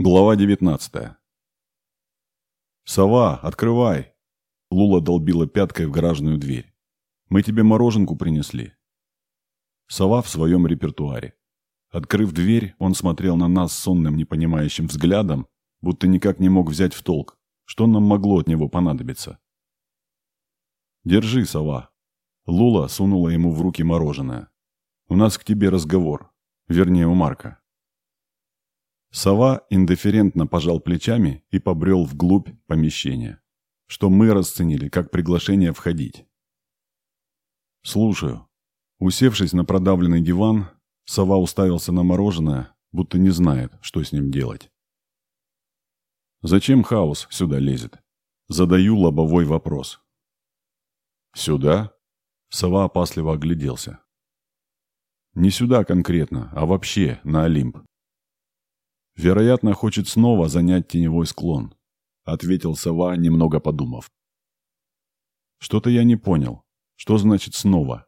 Глава 19 «Сова, открывай!» Лула долбила пяткой в гаражную дверь. «Мы тебе мороженку принесли». Сова в своем репертуаре. Открыв дверь, он смотрел на нас сонным непонимающим взглядом, будто никак не мог взять в толк, что нам могло от него понадобиться. «Держи, сова». Лула сунула ему в руки мороженое. «У нас к тебе разговор. Вернее, у Марка». Сова индифферентно пожал плечами и побрел вглубь помещения, что мы расценили как приглашение входить. «Слушаю». Усевшись на продавленный диван, Сова уставился на мороженое, будто не знает, что с ним делать. «Зачем хаос сюда лезет?» Задаю лобовой вопрос. «Сюда?» Сова опасливо огляделся. «Не сюда конкретно, а вообще на Олимп. «Вероятно, хочет снова занять теневой склон», — ответил сова, немного подумав. «Что-то я не понял. Что значит «снова»?»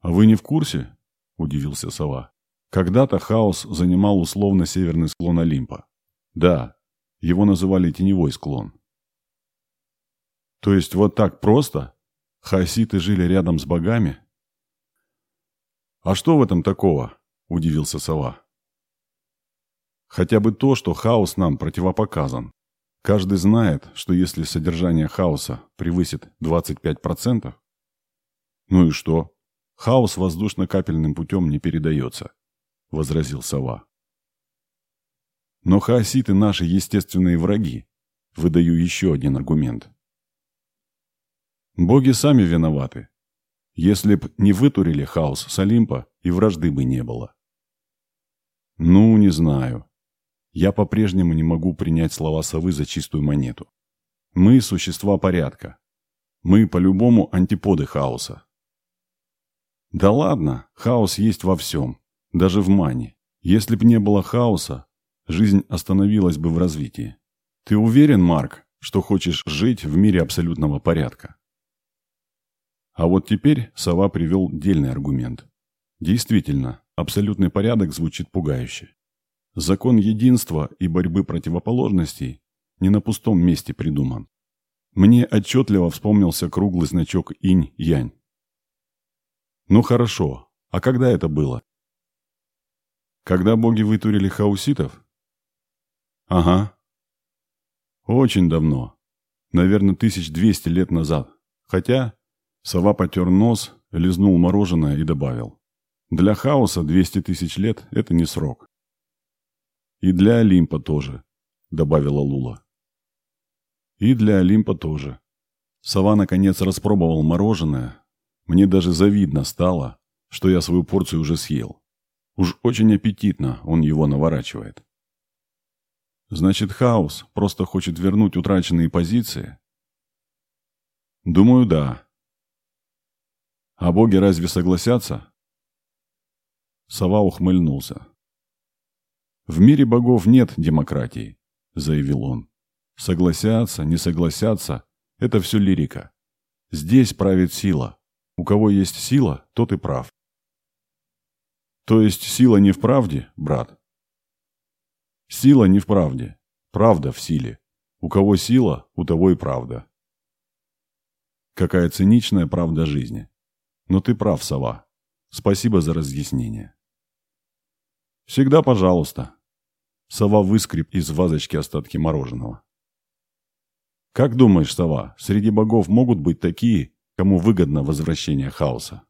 «А вы не в курсе?» — удивился сова. «Когда-то хаос занимал условно северный склон Олимпа. Да, его называли теневой склон». «То есть вот так просто? Хаоситы жили рядом с богами?» «А что в этом такого?» – удивился сова. Хотя бы то, что хаос нам противопоказан. Каждый знает, что если содержание хаоса превысит 25%, ну и что? Хаос воздушно-капельным путем не передается, возразил сова. Но хаоситы наши естественные враги. Выдаю еще один аргумент. Боги сами виноваты. Если б не вытурили хаос с Олимпа, и вражды бы не было. Ну, не знаю. Я по-прежнему не могу принять слова совы за чистую монету. Мы – существа порядка. Мы, по-любому, антиподы хаоса. Да ладно, хаос есть во всем, даже в мане. Если б не было хаоса, жизнь остановилась бы в развитии. Ты уверен, Марк, что хочешь жить в мире абсолютного порядка? А вот теперь сова привел дельный аргумент. Действительно, абсолютный порядок звучит пугающе. Закон единства и борьбы противоположностей не на пустом месте придуман. Мне отчетливо вспомнился круглый значок инь-янь. Ну хорошо, а когда это было? Когда боги вытурили хауситов? Ага. Очень давно. Наверное, тысяч двести лет назад. Хотя сова потер нос, лизнул мороженое и добавил. Для хаоса 200 тысяч лет – это не срок. «И для Олимпа тоже», — добавила Лула. «И для Олимпа тоже». Сова наконец распробовал мороженое. Мне даже завидно стало, что я свою порцию уже съел. Уж очень аппетитно он его наворачивает. Значит, хаос просто хочет вернуть утраченные позиции? Думаю, да. А боги разве согласятся? Сова ухмыльнулся. «В мире богов нет демократии», – заявил он. «Согласятся, не согласятся – это все лирика. Здесь правит сила. У кого есть сила, тот и прав». «То есть сила не в правде, брат?» «Сила не в правде. Правда в силе. У кого сила, у того и правда». Какая циничная правда жизни. Но ты прав, сова. Спасибо за разъяснение. Всегда пожалуйста. Сова выскреб из вазочки остатки мороженого. Как думаешь, сова, среди богов могут быть такие, кому выгодно возвращение хаоса?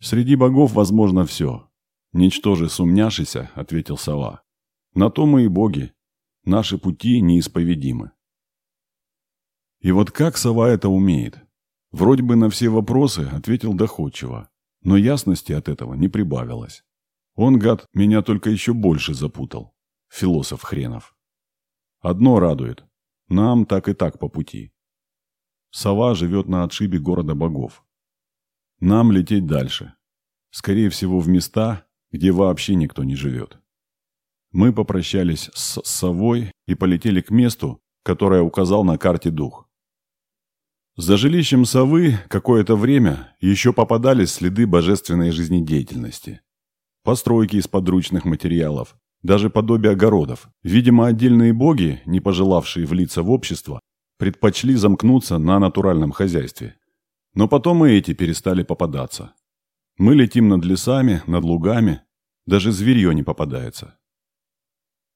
Среди богов возможно все. Ничтоже сумняшися, ответил сова. На то мы и боги. Наши пути неисповедимы. И вот как сова это умеет? Вроде бы на все вопросы ответил доходчиво, но ясности от этого не прибавилось. Он, гад, меня только еще больше запутал. Философ хренов. Одно радует. Нам так и так по пути. Сова живет на отшибе города богов. Нам лететь дальше. Скорее всего, в места, где вообще никто не живет. Мы попрощались с совой и полетели к месту, которое указал на карте дух. За жилищем совы какое-то время еще попадались следы божественной жизнедеятельности постройки из подручных материалов, даже подобие огородов. Видимо, отдельные боги, не пожелавшие влиться в общество, предпочли замкнуться на натуральном хозяйстве. Но потом и эти перестали попадаться. Мы летим над лесами, над лугами, даже зверье не попадается.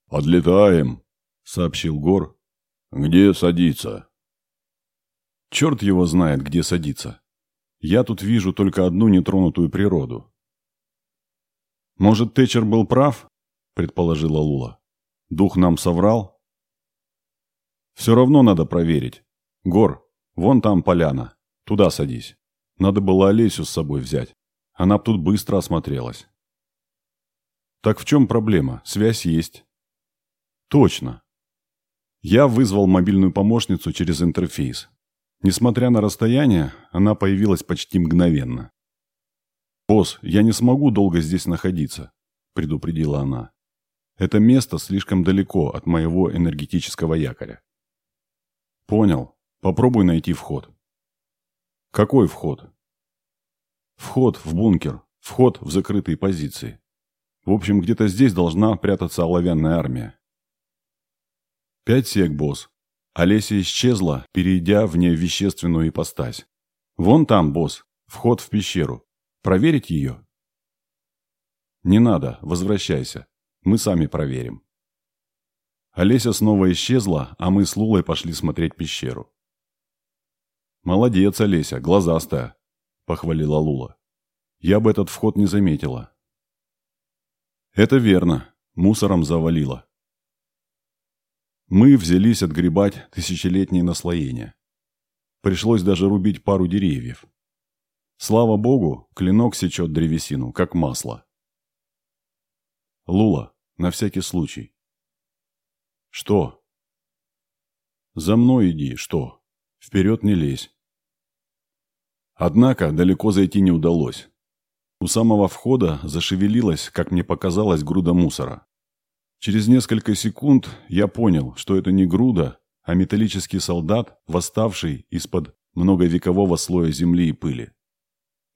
«Подлетаем», — сообщил Гор. «Где садиться?» Черт его знает, где садиться. Я тут вижу только одну нетронутую природу. Может, Тэтчер был прав? Предположила Лула. Дух нам соврал? Все равно надо проверить. Гор, вон там поляна. Туда садись. Надо было Олесю с собой взять. Она б тут быстро осмотрелась. Так в чем проблема? Связь есть. Точно. Я вызвал мобильную помощницу через интерфейс. Несмотря на расстояние, она появилась почти мгновенно. «Босс, я не смогу долго здесь находиться», – предупредила она. «Это место слишком далеко от моего энергетического якоря». «Понял. Попробуй найти вход». «Какой вход?» «Вход в бункер. Вход в закрытые позиции. В общем, где-то здесь должна прятаться оловянная армия». «Пять сек, босс. Олеся исчезла, перейдя в невещественную ипостась. «Вон там, босс, вход в пещеру. Проверить ее?» «Не надо, возвращайся. Мы сами проверим». Олеся снова исчезла, а мы с Лулой пошли смотреть пещеру. «Молодец, Олеся, глазастая», – похвалила Лула. «Я бы этот вход не заметила». «Это верно. Мусором завалило. Мы взялись отгребать тысячелетние наслоения. Пришлось даже рубить пару деревьев. Слава богу, клинок сечет древесину, как масло. Лула, на всякий случай. Что? За мной иди, что? Вперед не лезь. Однако далеко зайти не удалось. У самого входа зашевелилась, как мне показалось, груда мусора. Через несколько секунд я понял, что это не груда, а металлический солдат, восставший из-под многовекового слоя земли и пыли.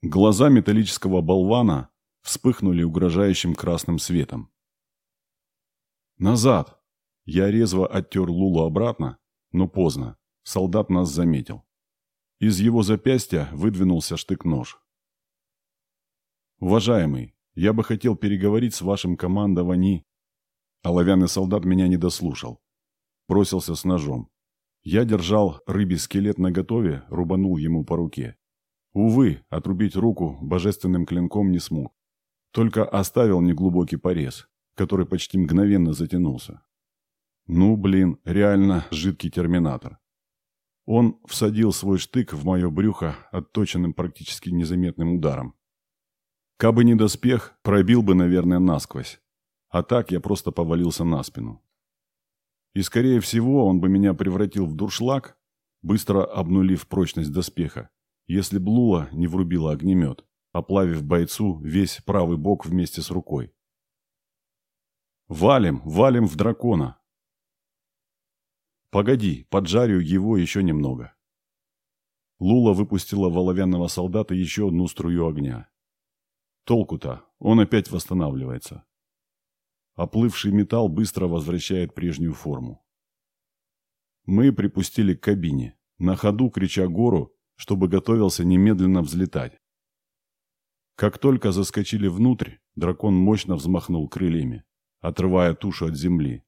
Глаза металлического болвана вспыхнули угрожающим красным светом. «Назад!» Я резво оттер Лулу обратно, но поздно. Солдат нас заметил. Из его запястья выдвинулся штык-нож. «Уважаемый, я бы хотел переговорить с вашим командованием Оловянный солдат меня не дослушал. Бросился с ножом. Я держал рыбий скелет наготове, рубанул ему по руке. Увы, отрубить руку божественным клинком не смог. Только оставил неглубокий порез, который почти мгновенно затянулся. Ну, блин, реально жидкий терминатор. Он всадил свой штык в мое брюхо отточенным практически незаметным ударом. Кабы не доспех, пробил бы, наверное, насквозь. А так я просто повалился на спину. И, скорее всего, он бы меня превратил в дуршлаг, быстро обнулив прочность доспеха, если б Лула не врубила огнемет, оплавив бойцу весь правый бок вместе с рукой. «Валим, валим в дракона!» «Погоди, поджарю его еще немного». Лула выпустила в солдата еще одну струю огня. Толку-то, он опять восстанавливается. Оплывший металл быстро возвращает прежнюю форму. Мы припустили к кабине, на ходу крича гору, чтобы готовился немедленно взлетать. Как только заскочили внутрь, дракон мощно взмахнул крыльями, отрывая тушу от земли.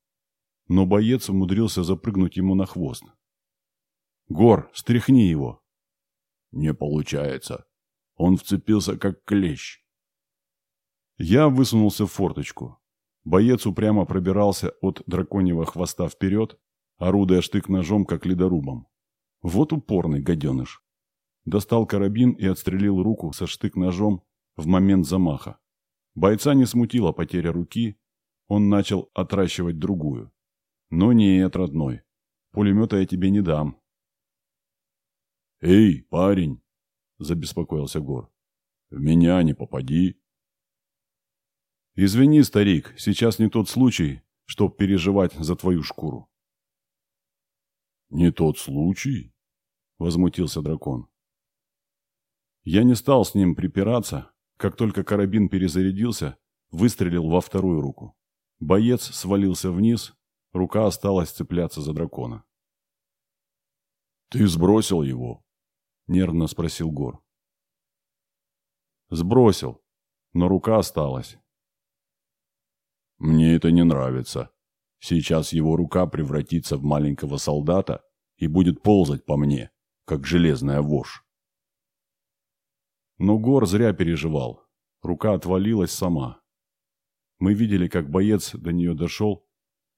Но боец умудрился запрыгнуть ему на хвост. «Гор, стряхни его!» «Не получается. Он вцепился, как клещ». Я высунулся в форточку, Боец упрямо пробирался от драконьего хвоста вперед, орудуя штык-ножом, как ледорубом. Вот упорный гаденыш. Достал карабин и отстрелил руку со штык-ножом в момент замаха. Бойца не смутила потеря руки, он начал отращивать другую. Но нет, родной, пулемета я тебе не дам. «Эй, парень!» – забеспокоился Гор. «В меня не попади!» «Извини, старик, сейчас не тот случай, чтоб переживать за твою шкуру». «Не тот случай?» – возмутился дракон. Я не стал с ним припираться, как только карабин перезарядился, выстрелил во вторую руку. Боец свалился вниз, рука осталась цепляться за дракона. «Ты сбросил его?» – нервно спросил Гор. «Сбросил, но рука осталась». «Мне это не нравится. Сейчас его рука превратится в маленького солдата и будет ползать по мне, как железная вошь». Но Гор зря переживал. Рука отвалилась сама. Мы видели, как боец до нее дошел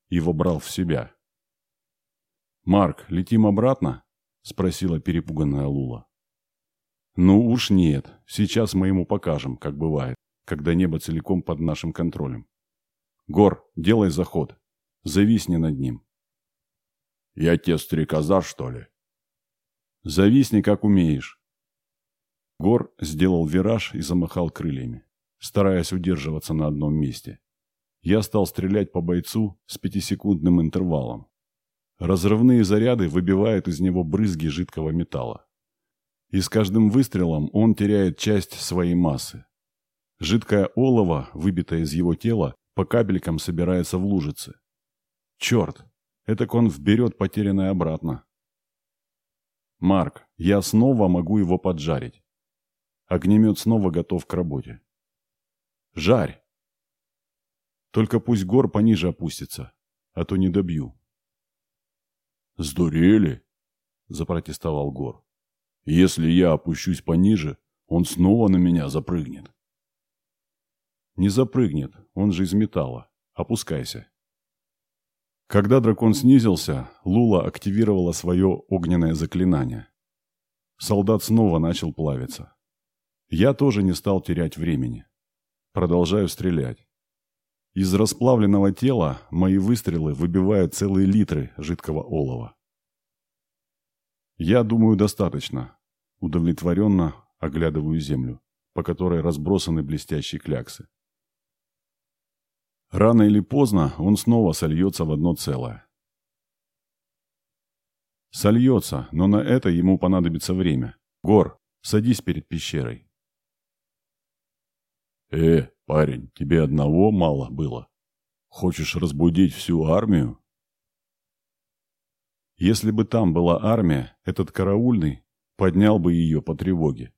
и вобрал в себя. «Марк, летим обратно?» – спросила перепуганная Лула. «Ну уж нет. Сейчас мы ему покажем, как бывает, когда небо целиком под нашим контролем. Гор, делай заход. Зависни над ним». «Я те стрекоза, что ли?» «Зависни, как умеешь». Гор сделал вираж и замахал крыльями, стараясь удерживаться на одном месте. Я стал стрелять по бойцу с пятисекундным интервалом. Разрывные заряды выбивают из него брызги жидкого металла. И с каждым выстрелом он теряет часть своей массы. Жидкое олово, выбитое из его тела, по кабелькам собирается в лужице. Черт, это он вберет потерянное обратно. Марк, я снова могу его поджарить. Огнемет снова готов к работе. Жарь! Только пусть гор пониже опустится, а то не добью. «Сдурели?» – запротестовал Гор. «Если я опущусь пониже, он снова на меня запрыгнет». «Не запрыгнет, он же из металла. Опускайся». Когда дракон снизился, Лула активировала свое огненное заклинание. Солдат снова начал плавиться. Я тоже не стал терять времени. Продолжаю стрелять. Из расплавленного тела мои выстрелы выбивают целые литры жидкого олова. Я думаю, достаточно. Удовлетворенно оглядываю землю, по которой разбросаны блестящие кляксы. Рано или поздно он снова сольется в одно целое. Сольется, но на это ему понадобится время. Гор, садись перед пещерой. «Э, парень, тебе одного мало было? Хочешь разбудить всю армию?» Если бы там была армия, этот караульный поднял бы ее по тревоге.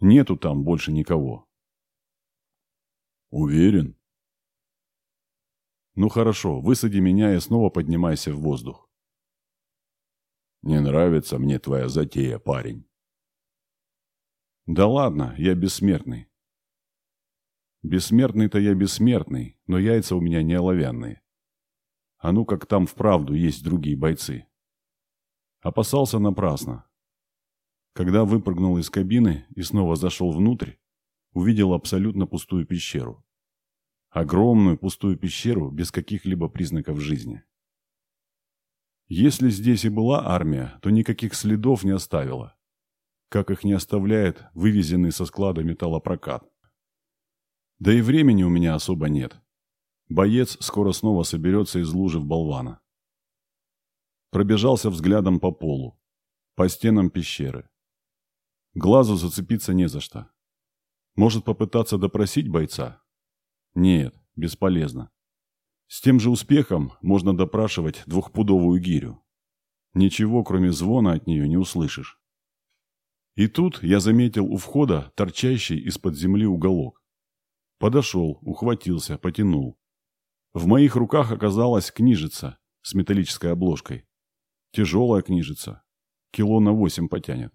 Нету там больше никого. Уверен? Ну хорошо, высади меня и снова поднимайся в воздух. Не нравится мне твоя затея, парень. Да ладно, я бессмертный. Бессмертный-то я бессмертный, но яйца у меня не оловянные. А ну как там вправду есть другие бойцы. Опасался напрасно. Когда выпрыгнул из кабины и снова зашел внутрь, увидел абсолютно пустую пещеру. Огромную пустую пещеру без каких-либо признаков жизни. Если здесь и была армия, то никаких следов не оставила. Как их не оставляет вывезенный со склада металлопрокат. Да и времени у меня особо нет. Боец скоро снова соберется из лужи в болвана. Пробежался взглядом по полу, по стенам пещеры. Глазу зацепиться не за что. Может попытаться допросить бойца? Нет, бесполезно. С тем же успехом можно допрашивать двухпудовую гирю. Ничего, кроме звона от нее, не услышишь. И тут я заметил у входа торчащий из-под земли уголок. Подошел, ухватился, потянул. В моих руках оказалась книжица с металлической обложкой. Тяжелая книжица. Кило на восемь потянет.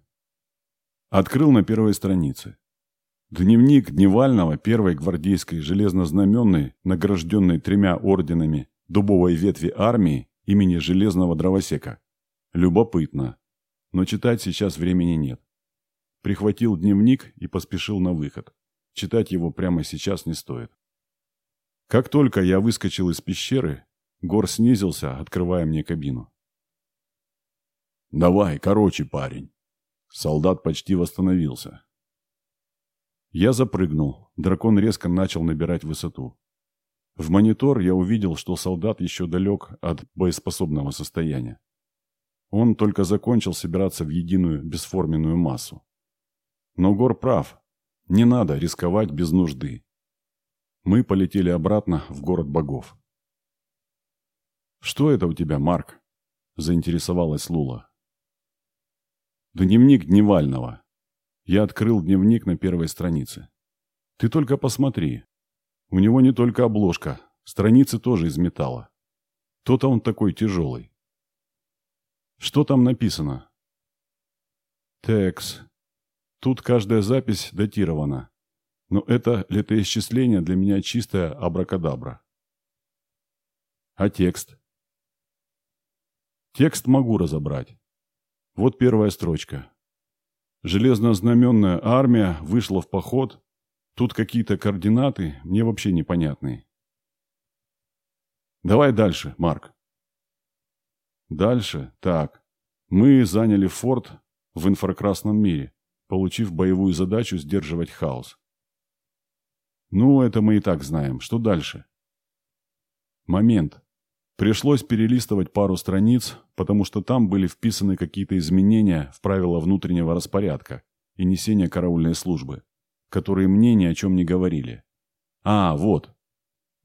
Открыл на первой странице. Дневник Дневального первой гвардейской железнознаменной, награжденной тремя орденами дубовой ветви армии имени Железного Дровосека. Любопытно. Но читать сейчас времени нет. Прихватил дневник и поспешил на выход. Читать его прямо сейчас не стоит. Как только я выскочил из пещеры, Гор снизился, открывая мне кабину. «Давай, короче, парень». Солдат почти восстановился. Я запрыгнул. Дракон резко начал набирать высоту. В монитор я увидел, что солдат еще далек от боеспособного состояния. Он только закончил собираться в единую бесформенную массу. Но Гор прав. Не надо рисковать без нужды. Мы полетели обратно в город богов. «Что это у тебя, Марк?» – заинтересовалась Лула. «Дневник Дневального. Я открыл дневник на первой странице. Ты только посмотри. У него не только обложка, страницы тоже из металла. То-то он такой тяжелый. Что там написано? Текс. Тут каждая запись датирована. Но это летоисчисление для меня чистая абракадабра. А текст? Текст могу разобрать. Вот первая строчка. Железнознаменная армия вышла в поход. Тут какие-то координаты, мне вообще непонятные. Давай дальше, Марк. Дальше, так. Мы заняли форт в инфракрасном мире, получив боевую задачу сдерживать хаос. Ну, это мы и так знаем. Что дальше? Момент. Пришлось перелистывать пару страниц, потому что там были вписаны какие-то изменения в правила внутреннего распорядка и несения караульной службы, которые мне ни о чем не говорили. А, вот.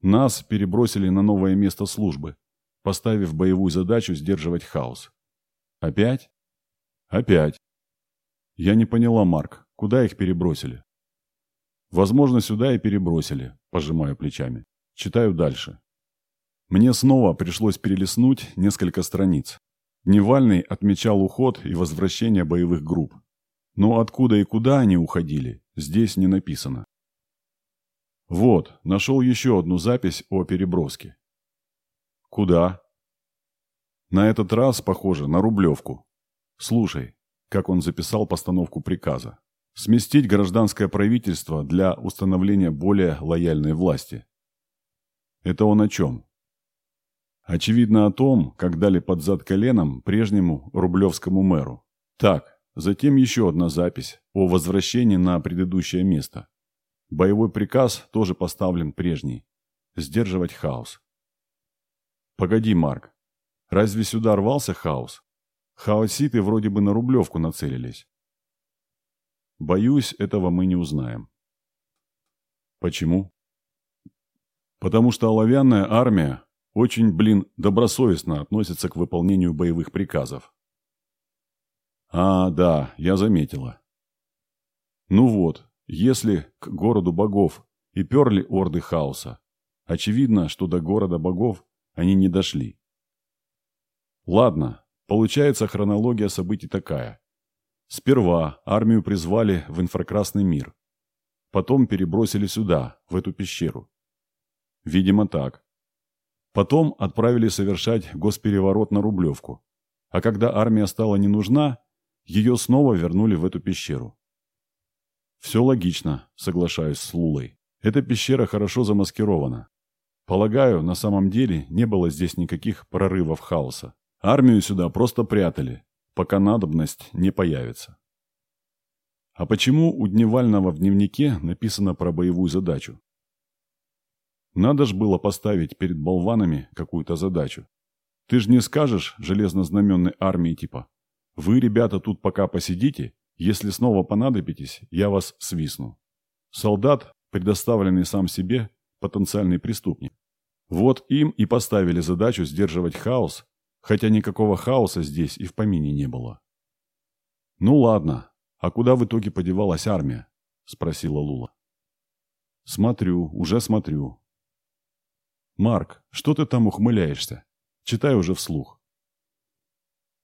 Нас перебросили на новое место службы, поставив боевую задачу сдерживать хаос. Опять? Опять. Я не поняла, Марк, куда их перебросили? Возможно, сюда и перебросили, пожимаю плечами. Читаю дальше. Мне снова пришлось перелистнуть несколько страниц. Невальный отмечал уход и возвращение боевых групп. Но откуда и куда они уходили, здесь не написано. Вот, нашел еще одну запись о переброске. Куда? На этот раз, похоже, на Рублевку. Слушай, как он записал постановку приказа. Сместить гражданское правительство для установления более лояльной власти. Это он о чем? Очевидно о том, как дали под зад коленом прежнему рублевскому мэру. Так, затем еще одна запись о возвращении на предыдущее место. Боевой приказ тоже поставлен прежний. Сдерживать хаос. Погоди, Марк. Разве сюда рвался хаос? Хаоситы вроде бы на Рублевку нацелились. Боюсь, этого мы не узнаем. Почему? Потому что оловянная армия очень, блин, добросовестно относится к выполнению боевых приказов. А, да, я заметила. Ну вот, если к городу богов и перли орды хаоса, очевидно, что до города богов они не дошли. Ладно, получается хронология событий такая. Сперва армию призвали в инфракрасный мир. Потом перебросили сюда, в эту пещеру. Видимо так. Потом отправили совершать госпереворот на Рублевку. А когда армия стала не нужна, ее снова вернули в эту пещеру. Все логично, соглашаюсь с Лулой. Эта пещера хорошо замаскирована. Полагаю, на самом деле не было здесь никаких прорывов хаоса. Армию сюда просто прятали, пока надобность не появится. А почему у Дневального в дневнике написано про боевую задачу? Надо ж было поставить перед болванами какую-то задачу. Ты ж не скажешь железнознаменной армии типа «Вы, ребята, тут пока посидите, если снова понадобитесь, я вас свистну». Солдат, предоставленный сам себе, потенциальный преступник. Вот им и поставили задачу сдерживать хаос хотя никакого хаоса здесь и в помине не было. «Ну ладно, а куда в итоге подевалась армия?» – спросила Лула. «Смотрю, уже смотрю». «Марк, что ты там ухмыляешься? Читай уже вслух».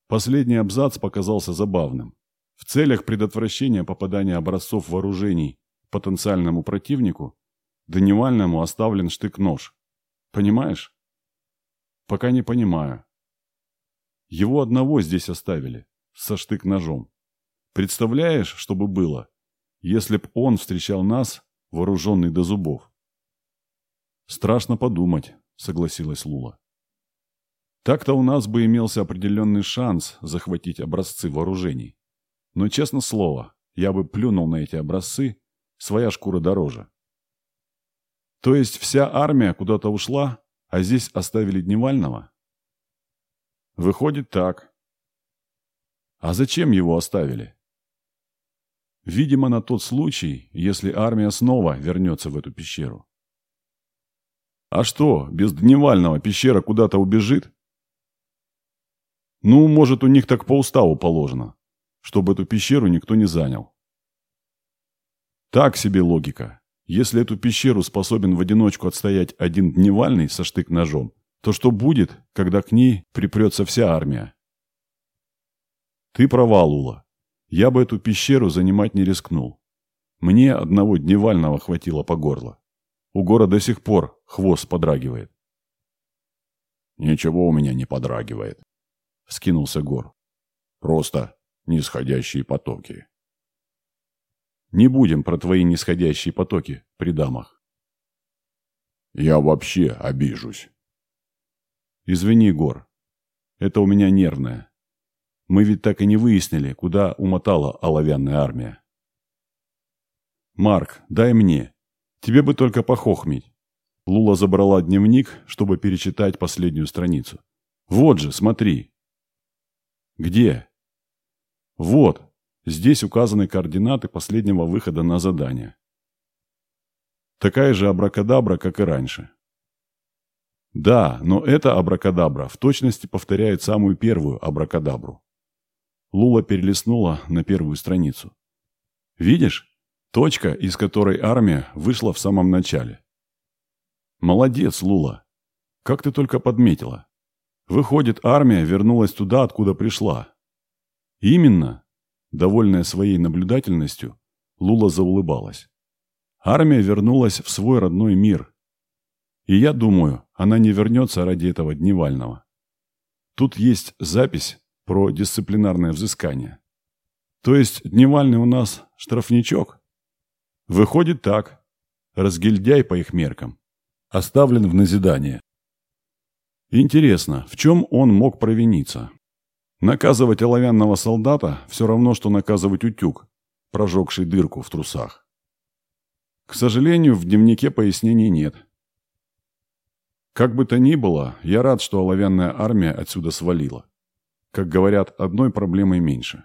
Последний абзац показался забавным. В целях предотвращения попадания образцов вооружений потенциальному противнику Дневальному оставлен штык-нож. Понимаешь? Пока не понимаю. Его одного здесь оставили, со штык-ножом. Представляешь, что бы было, если б он встречал нас, вооруженный до зубов? Страшно подумать, согласилась Лула. Так-то у нас бы имелся определенный шанс захватить образцы вооружений. Но, честно слово, я бы плюнул на эти образцы, своя шкура дороже. То есть вся армия куда-то ушла, а здесь оставили Дневального? Выходит так. А зачем его оставили? Видимо, на тот случай, если армия снова вернется в эту пещеру. А что, без Дневального пещера куда-то убежит? Ну, может, у них так по уставу положено, чтобы эту пещеру никто не занял. Так себе логика. Если эту пещеру способен в одиночку отстоять один дневальный со штык-ножом, то что будет, когда к ней припрется вся армия? Ты права, Лула. Я бы эту пещеру занимать не рискнул. Мне одного дневального хватило по горло. У гора до сих пор хвост подрагивает. «Ничего у меня не подрагивает», — скинулся Гор. «Просто нисходящие потоки». «Не будем про твои нисходящие потоки при дамах». «Я вообще обижусь». «Извини, Гор. Это у меня нервное. Мы ведь так и не выяснили, куда умотала оловянная армия». «Марк, дай мне. Тебе бы только похохмить. Лула забрала дневник, чтобы перечитать последнюю страницу. «Вот же, смотри!» «Где?» «Вот, здесь указаны координаты последнего выхода на задание. Такая же абракадабра, как и раньше». «Да, но эта абракадабра в точности повторяет самую первую абракадабру». Лула перелистнула на первую страницу. «Видишь? Точка, из которой армия вышла в самом начале. Молодец, Лула. Как ты только подметила. Выходит, армия вернулась туда, откуда пришла. Именно. Довольная своей наблюдательностью, Лула заулыбалась. Армия вернулась в свой родной мир. И я думаю, она не вернется ради этого дневального. Тут есть запись про дисциплинарное взыскание. То есть дневальный у нас штрафничок? Выходит так. Разгильдяй по их меркам оставлен в назидание. Интересно, в чем он мог провиниться? Наказывать оловянного солдата все равно, что наказывать утюг, прожегший дырку в трусах. К сожалению, в дневнике пояснений нет. Как бы то ни было, я рад, что оловянная армия отсюда свалила. Как говорят, одной проблемой меньше.